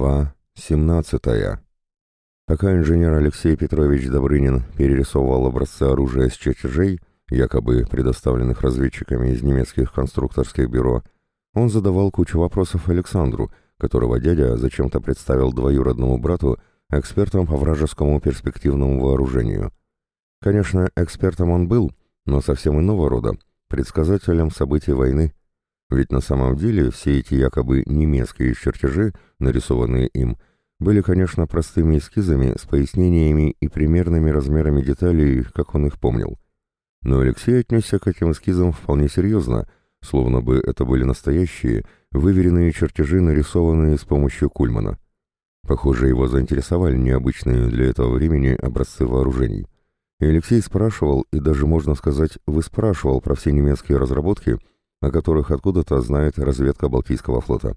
Глава 17. Пока инженер Алексей Петрович Добрынин перерисовывал образцы оружия с чертежей, якобы предоставленных разведчиками из немецких конструкторских бюро, он задавал кучу вопросов Александру, которого дядя зачем-то представил двоюродному брату экспертом по вражескому перспективному вооружению. Конечно, экспертом он был, но совсем иного рода, предсказателем событий войны. Ведь на самом деле все эти якобы немецкие чертежи, нарисованные им, были, конечно, простыми эскизами с пояснениями и примерными размерами деталей, как он их помнил. Но Алексей отнесся к этим эскизам вполне серьезно, словно бы это были настоящие, выверенные чертежи, нарисованные с помощью Кульмана. Похоже, его заинтересовали необычные для этого времени образцы вооружений. И Алексей спрашивал, и даже, можно сказать, выспрашивал про все немецкие разработки, о которых откуда-то знает разведка Балтийского флота.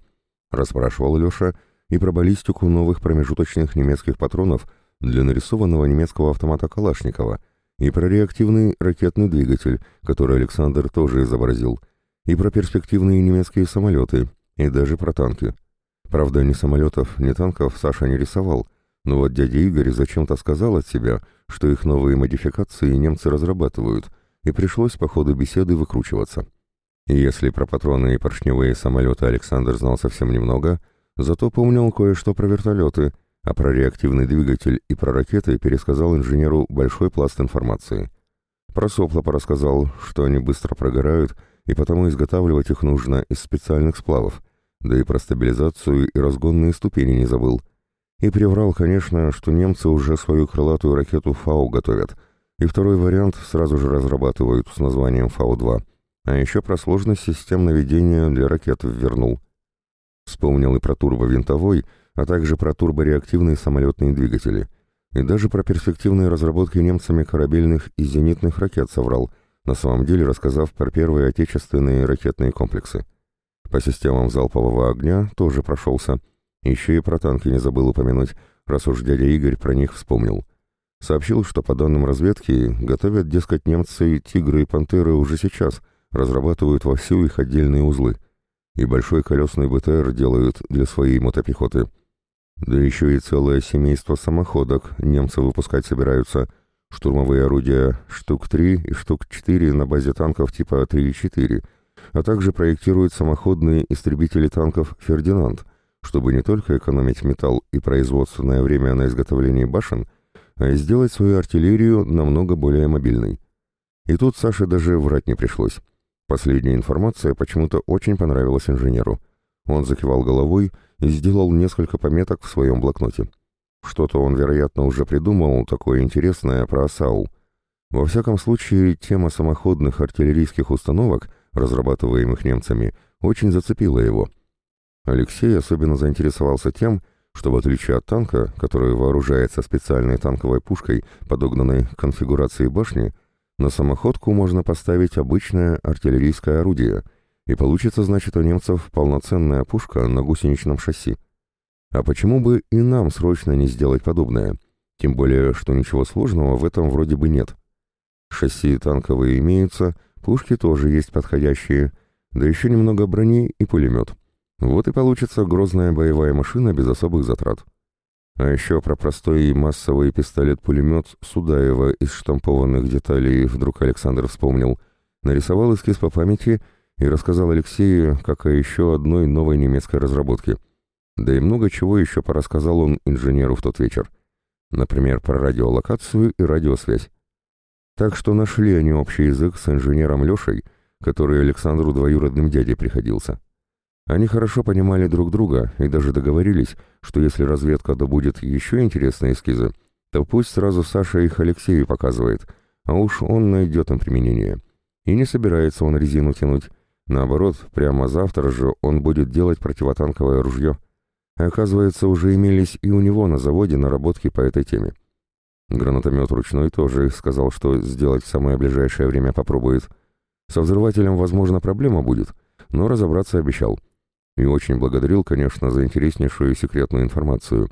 Расспрашивал Леша и про баллистику новых промежуточных немецких патронов для нарисованного немецкого автомата Калашникова, и про реактивный ракетный двигатель, который Александр тоже изобразил, и про перспективные немецкие самолеты, и даже про танки. Правда, ни самолетов, ни танков Саша не рисовал, но вот дядя Игорь зачем-то сказал от себя, что их новые модификации немцы разрабатывают, и пришлось по ходу беседы выкручиваться. И если про патроны и поршневые самолеты Александр знал совсем немного, зато помнил кое-что про вертолеты, а про реактивный двигатель и про ракеты пересказал инженеру большой пласт информации. Про сопла порассказал, что они быстро прогорают, и потому изготавливать их нужно из специальных сплавов, да и про стабилизацию и разгонные ступени не забыл. И приврал, конечно, что немцы уже свою крылатую ракету «Фау» готовят, и второй вариант сразу же разрабатывают с названием «Фау-2». А еще про сложность систем наведения для ракет ввернул. Вспомнил и про турбовинтовой, а также про турбореактивные самолетные двигатели. И даже про перспективные разработки немцами корабельных и зенитных ракет соврал, на самом деле рассказав про первые отечественные ракетные комплексы. По системам залпового огня тоже прошелся. Еще и про танки не забыл упомянуть, раз уж дядя Игорь про них вспомнил. Сообщил, что по данным разведки готовят, дескать, немцы «Тигры» и «Пантеры» уже сейчас — разрабатывают вовсю их отдельные узлы. И большой колесный БТР делают для своей мотопехоты. Да еще и целое семейство самоходок немцы выпускать собираются. Штурмовые орудия штук 3 и штук 4 на базе танков типа 3 и 4, а также проектируют самоходные истребители танков «Фердинанд», чтобы не только экономить металл и производственное время на изготовление башен, а и сделать свою артиллерию намного более мобильной. И тут Саше даже врать не пришлось. Последняя информация почему-то очень понравилась инженеру. Он закивал головой и сделал несколько пометок в своем блокноте. Что-то он, вероятно, уже придумал такое интересное про ОСАУ. Во всяком случае, тема самоходных артиллерийских установок, разрабатываемых немцами, очень зацепила его. Алексей особенно заинтересовался тем, что в отличие от танка, который вооружается специальной танковой пушкой, подогнанной к конфигурации башни, на самоходку можно поставить обычное артиллерийское орудие, и получится, значит, у немцев полноценная пушка на гусеничном шасси. А почему бы и нам срочно не сделать подобное? Тем более, что ничего сложного в этом вроде бы нет. Шасси танковые имеются, пушки тоже есть подходящие, да еще немного брони и пулемет. Вот и получится грозная боевая машина без особых затрат. А еще про простой массовый пистолет-пулемет Судаева из штампованных деталей вдруг Александр вспомнил. Нарисовал эскиз по памяти и рассказал Алексею, как о еще одной новой немецкой разработке. Да и много чего еще порассказал он инженеру в тот вечер. Например, про радиолокацию и радиосвязь. Так что нашли они общий язык с инженером Лешей, который Александру двоюродным дядей приходился. Они хорошо понимали друг друга и даже договорились, что если разведка добудет еще интересные эскизы, то пусть сразу Саша их Алексею показывает, а уж он найдет им применение. И не собирается он резину тянуть. Наоборот, прямо завтра же он будет делать противотанковое ружье. оказывается, уже имелись и у него на заводе наработки по этой теме. Гранатомет ручной тоже сказал, что сделать в самое ближайшее время попробует. Со взрывателем, возможно, проблема будет, но разобраться обещал. И очень благодарил, конечно, за интереснейшую секретную информацию.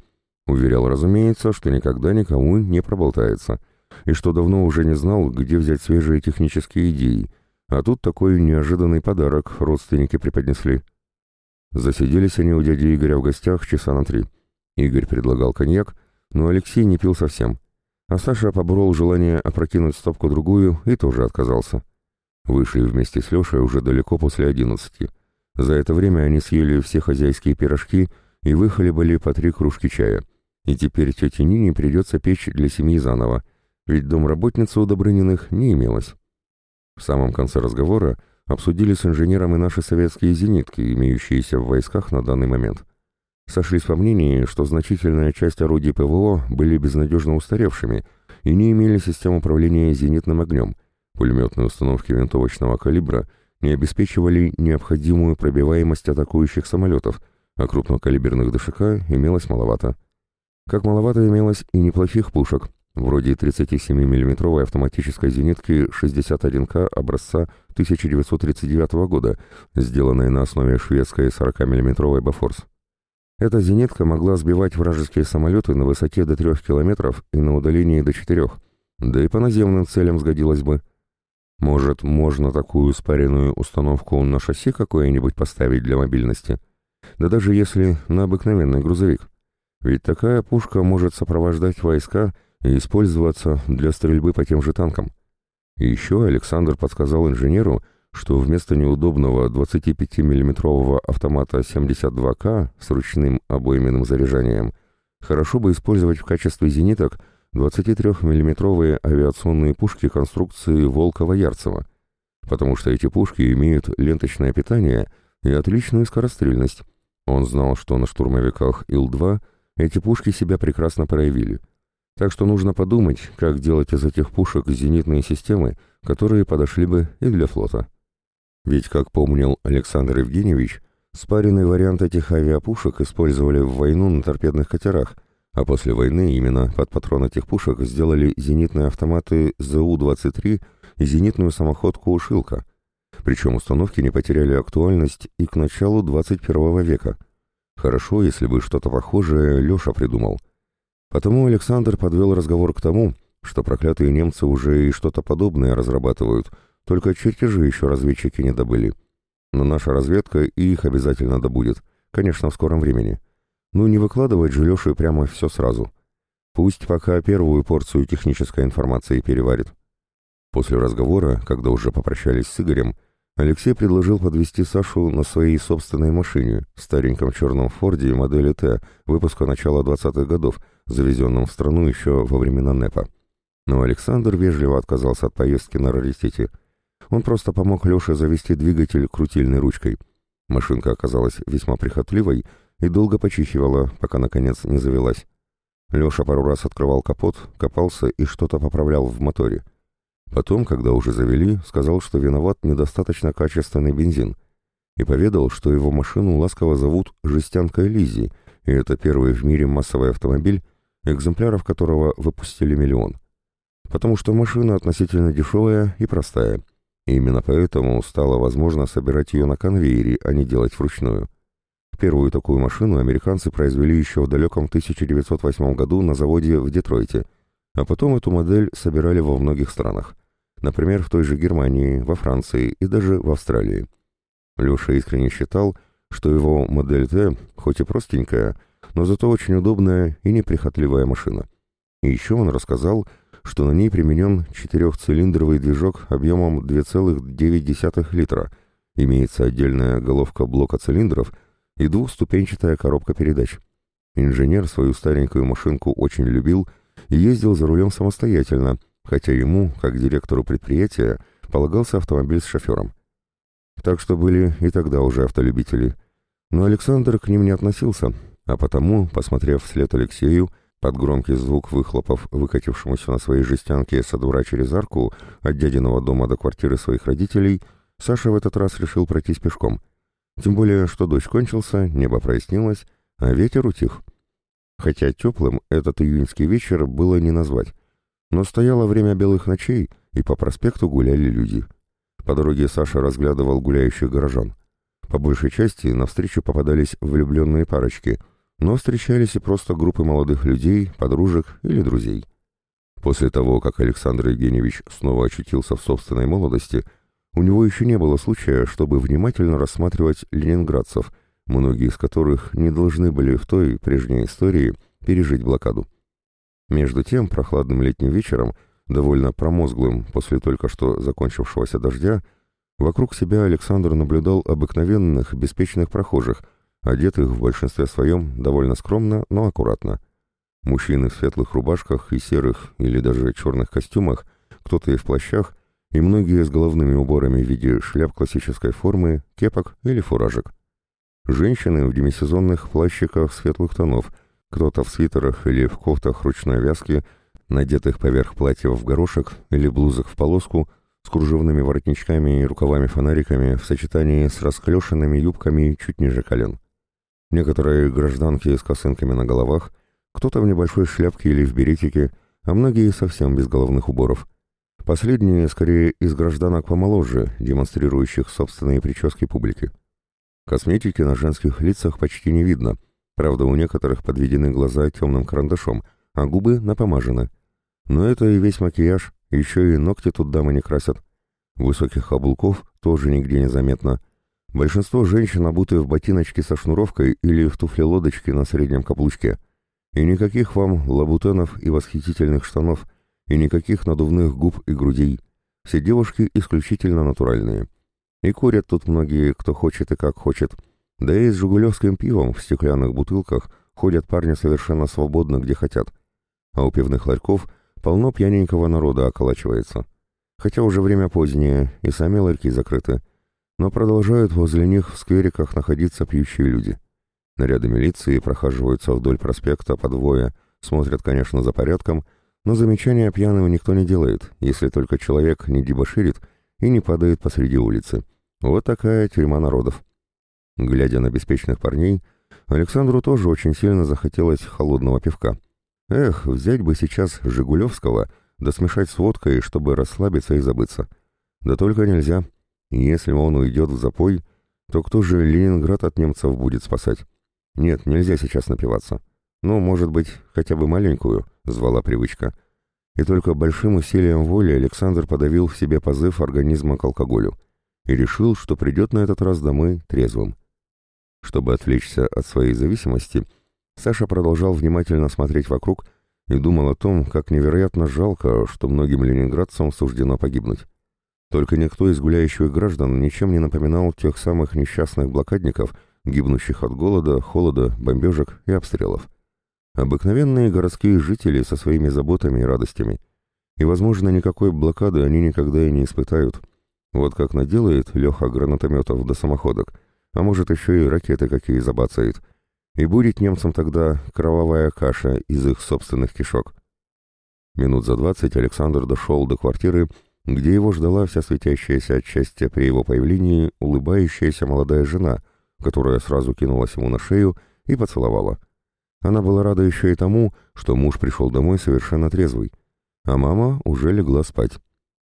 Уверял, разумеется, что никогда никому не проболтается, и что давно уже не знал, где взять свежие технические идеи, а тут такой неожиданный подарок родственники преподнесли. Засиделись они у дяди Игоря в гостях часа на три. Игорь предлагал коньяк, но Алексей не пил совсем. А Саша поборол желание опрокинуть стопку-другую и тоже отказался. Вышли вместе с Лешей уже далеко после одиннадцати. За это время они съели все хозяйские пирожки и выхлебали по три кружки чая. И теперь тете Нине придется печь для семьи заново, ведь домработницы у Добрыниных не имелось. В самом конце разговора обсудили с инженером и наши советские зенитки, имеющиеся в войсках на данный момент. Сошлись во мнении, что значительная часть орудий ПВО были безнадежно устаревшими и не имели систем управления зенитным огнем. Пулеметные установки винтовочного калибра не обеспечивали необходимую пробиваемость атакующих самолетов, а крупнокалиберных ДШК имелось маловато. Как маловато имелось и неплохих пушек, вроде 37 миллиметровой автоматической зенитки 61К образца 1939 года, сделанной на основе шведской 40 миллиметровой Бафорс. Эта зенитка могла сбивать вражеские самолеты на высоте до 3 километров и на удалении до 4, да и по наземным целям сгодилась бы. Может, можно такую спаренную установку на шасси какое-нибудь поставить для мобильности? Да даже если на обыкновенный грузовик. Ведь такая пушка может сопровождать войска и использоваться для стрельбы по тем же танкам. И еще Александр подсказал инженеру, что вместо неудобного 25 миллиметрового автомата 72К с ручным обойменным заряжанием хорошо бы использовать в качестве зениток 23 миллиметровые авиационные пушки конструкции Волкова-Ярцева, потому что эти пушки имеют ленточное питание и отличную скорострельность. Он знал, что на штурмовиках Ил-2 эти пушки себя прекрасно проявили. Так что нужно подумать, как делать из этих пушек зенитные системы, которые подошли бы и для флота. Ведь, как помнил Александр Евгеньевич, спаренный вариант этих авиапушек использовали в войну на торпедных катерах, а после войны именно под патрон этих пушек сделали зенитные автоматы ЗУ-23 и зенитную самоходку «Шилка». Причем установки не потеряли актуальность и к началу 21 века. Хорошо, если бы что-то похожее Леша придумал. Потому Александр подвел разговор к тому, что проклятые немцы уже и что-то подобное разрабатывают, только чертежи еще разведчики не добыли. Но наша разведка и их обязательно добудет, конечно, в скором времени. Ну не выкладывать же Леше прямо все сразу. Пусть пока первую порцию технической информации переварит. После разговора, когда уже попрощались с Игорем, Алексей предложил подвести Сашу на своей собственной машине, стареньком черном Форде модели Т, выпуска начала 20-х годов, завезенном в страну еще во времена НЭПа. Но Александр вежливо отказался от поездки на раритете. Он просто помог Леше завести двигатель крутильной ручкой. Машинка оказалась весьма прихотливой и долго почихивала, пока наконец не завелась. Леша пару раз открывал капот, копался и что-то поправлял в моторе. Потом, когда уже завели, сказал, что виноват недостаточно качественный бензин, и поведал, что его машину ласково зовут «Жестянкой Лизи», и это первый в мире массовый автомобиль, экземпляров которого выпустили миллион. Потому что машина относительно дешевая и простая, и именно поэтому стало возможно собирать ее на конвейере, а не делать вручную. Первую такую машину американцы произвели еще в далеком 1908 году на заводе в Детройте, а потом эту модель собирали во многих странах. Например, в той же Германии, во Франции и даже в Австралии. Леша искренне считал, что его модель Т, хоть и простенькая, но зато очень удобная и неприхотливая машина. И еще он рассказал, что на ней применен четырехцилиндровый движок объемом 2,9 литра, имеется отдельная головка блока цилиндров и двухступенчатая коробка передач. Инженер свою старенькую машинку очень любил и ездил за рулем самостоятельно – хотя ему, как директору предприятия, полагался автомобиль с шофером. Так что были и тогда уже автолюбители. Но Александр к ним не относился, а потому, посмотрев вслед Алексею, под громкий звук выхлопов, выкатившемуся на своей жестянке со двора через арку от дядиного дома до квартиры своих родителей, Саша в этот раз решил пройтись пешком. Тем более, что дождь кончился, небо прояснилось, а ветер утих. Хотя теплым этот июньский вечер было не назвать. Но стояло время белых ночей, и по проспекту гуляли люди. По дороге Саша разглядывал гуляющих горожан. По большей части навстречу попадались влюбленные парочки, но встречались и просто группы молодых людей, подружек или друзей. После того, как Александр Евгеньевич снова очутился в собственной молодости, у него еще не было случая, чтобы внимательно рассматривать ленинградцев, многие из которых не должны были в той прежней истории пережить блокаду. Между тем, прохладным летним вечером, довольно промозглым после только что закончившегося дождя, вокруг себя Александр наблюдал обыкновенных, беспечных прохожих, одетых в большинстве своем довольно скромно, но аккуратно. Мужчины в светлых рубашках и серых или даже черных костюмах, кто-то и в плащах, и многие с головными уборами в виде шляп классической формы, кепок или фуражек. Женщины в демисезонных плащиках светлых тонов, кто-то в свитерах или в кофтах ручной вязки, надетых поверх платьев в горошек или блузах в полоску, с кружевными воротничками и рукавами-фонариками в сочетании с расклешенными юбками чуть ниже колен. Некоторые гражданки с косынками на головах, кто-то в небольшой шляпке или в беретике, а многие совсем без головных уборов. Последние, скорее, из гражданок помоложе, демонстрирующих собственные прически публике. Косметики на женских лицах почти не видно, правда, у некоторых подведены глаза темным карандашом, а губы напомажены. Но это и весь макияж, еще и ногти тут дамы не красят. Высоких каблуков тоже нигде не заметно. Большинство женщин обуты в ботиночки со шнуровкой или в туфли-лодочки на среднем каблучке. И никаких вам лабутенов и восхитительных штанов, и никаких надувных губ и грудей. Все девушки исключительно натуральные. И курят тут многие, кто хочет и как хочет. Да и с жигулевским пивом в стеклянных бутылках ходят парни совершенно свободно, где хотят. А у пивных ларьков полно пьяненького народа околачивается. Хотя уже время позднее, и сами ларьки закрыты. Но продолжают возле них в сквериках находиться пьющие люди. Наряды милиции прохаживаются вдоль проспекта по двое, смотрят, конечно, за порядком, но замечания пьяного никто не делает, если только человек не дебоширит и не падает посреди улицы. Вот такая тюрьма народов. Глядя на беспечных парней, Александру тоже очень сильно захотелось холодного пивка. Эх, взять бы сейчас Жигулевского, да смешать с водкой, чтобы расслабиться и забыться. Да только нельзя. Если он уйдет в запой, то кто же Ленинград от немцев будет спасать? Нет, нельзя сейчас напиваться. Ну, может быть, хотя бы маленькую, звала привычка. И только большим усилием воли Александр подавил в себе позыв организма к алкоголю и решил, что придет на этот раз домой трезвым. Чтобы отвлечься от своей зависимости, Саша продолжал внимательно смотреть вокруг и думал о том, как невероятно жалко, что многим ленинградцам суждено погибнуть. Только никто из гуляющих граждан ничем не напоминал тех самых несчастных блокадников, гибнущих от голода, холода, бомбежек и обстрелов. Обыкновенные городские жители со своими заботами и радостями. И, возможно, никакой блокады они никогда и не испытают. Вот как наделает Леха гранатометов до самоходок, а может еще и ракеты какие забацает. И будет немцам тогда кровавая каша из их собственных кишок. Минут за двадцать Александр дошел до квартиры, где его ждала вся светящаяся от счастья при его появлении улыбающаяся молодая жена, которая сразу кинулась ему на шею и поцеловала. Она была рада еще и тому, что муж пришел домой совершенно трезвый, а мама уже легла спать.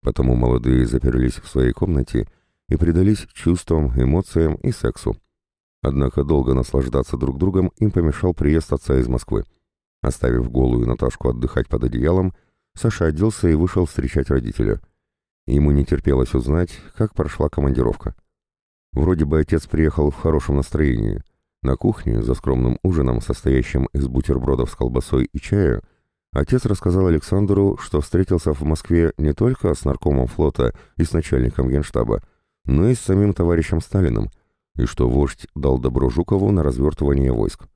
Потому молодые заперлись в своей комнате и предались чувствам, эмоциям и сексу. Однако долго наслаждаться друг другом им помешал приезд отца из Москвы. Оставив голую Наташку отдыхать под одеялом, Саша оделся и вышел встречать родителя. Ему не терпелось узнать, как прошла командировка. Вроде бы отец приехал в хорошем настроении. На кухне, за скромным ужином, состоящим из бутербродов с колбасой и чая, отец рассказал Александру, что встретился в Москве не только с наркомом флота и с начальником генштаба, но и с самим товарищем Сталиным, и что вождь дал добро Жукову на развертывание войск.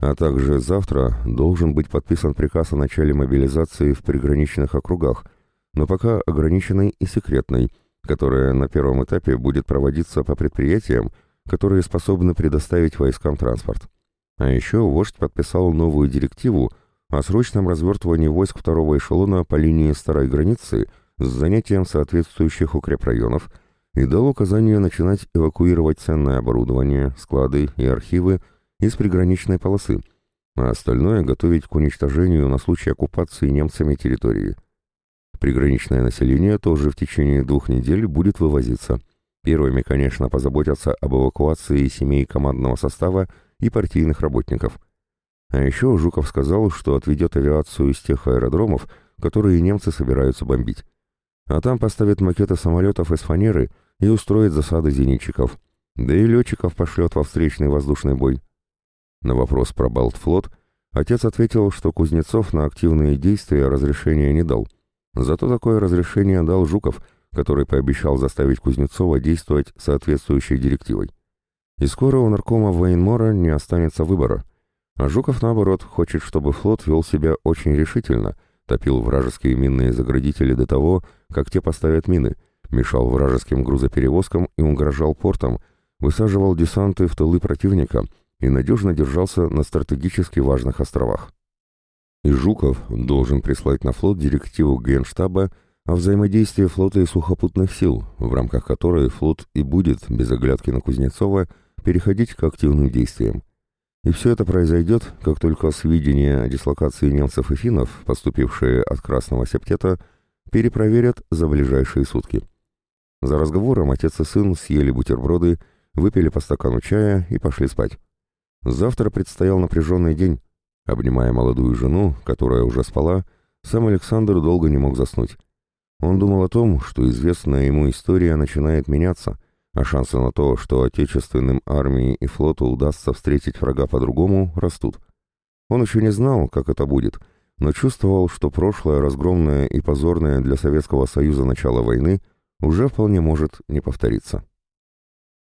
А также завтра должен быть подписан приказ о начале мобилизации в приграничных округах, но пока ограниченной и секретной, которая на первом этапе будет проводиться по предприятиям, которые способны предоставить войскам транспорт. А еще вождь подписал новую директиву о срочном развертывании войск второго эшелона по линии старой границы с занятием соответствующих укрепрайонов и дал указание начинать эвакуировать ценное оборудование, склады и архивы из приграничной полосы, а остальное готовить к уничтожению на случай оккупации немцами территории. Приграничное население тоже в течение двух недель будет вывозиться – Первыми, конечно, позаботятся об эвакуации семей командного состава и партийных работников. А еще Жуков сказал, что отведет авиацию из тех аэродромов, которые немцы собираются бомбить. А там поставит макеты самолетов из фанеры и устроит засады зенитчиков. Да и летчиков пошлет во встречный воздушный бой. На вопрос про Балтфлот отец ответил, что Кузнецов на активные действия разрешения не дал. Зато такое разрешение дал Жуков, который пообещал заставить Кузнецова действовать соответствующей директивой. И скоро у наркома Вейнмора не останется выбора. А Жуков, наоборот, хочет, чтобы флот вел себя очень решительно, топил вражеские минные заградители до того, как те поставят мины, мешал вражеским грузоперевозкам и угрожал портам, высаживал десанты в тылы противника и надежно держался на стратегически важных островах. И Жуков должен прислать на флот директиву Генштаба о взаимодействии флота и сухопутных сил, в рамках которой флот и будет, без оглядки на Кузнецова, переходить к активным действиям. И все это произойдет, как только сведения о дислокации немцев и финнов, поступившие от Красного Септета, перепроверят за ближайшие сутки. За разговором отец и сын съели бутерброды, выпили по стакану чая и пошли спать. Завтра предстоял напряженный день. Обнимая молодую жену, которая уже спала, сам Александр долго не мог заснуть. Он думал о том, что известная ему история начинает меняться, а шансы на то, что отечественным армии и флоту удастся встретить врага по-другому, растут. Он еще не знал, как это будет, но чувствовал, что прошлое разгромное и позорное для Советского Союза начало войны уже вполне может не повториться.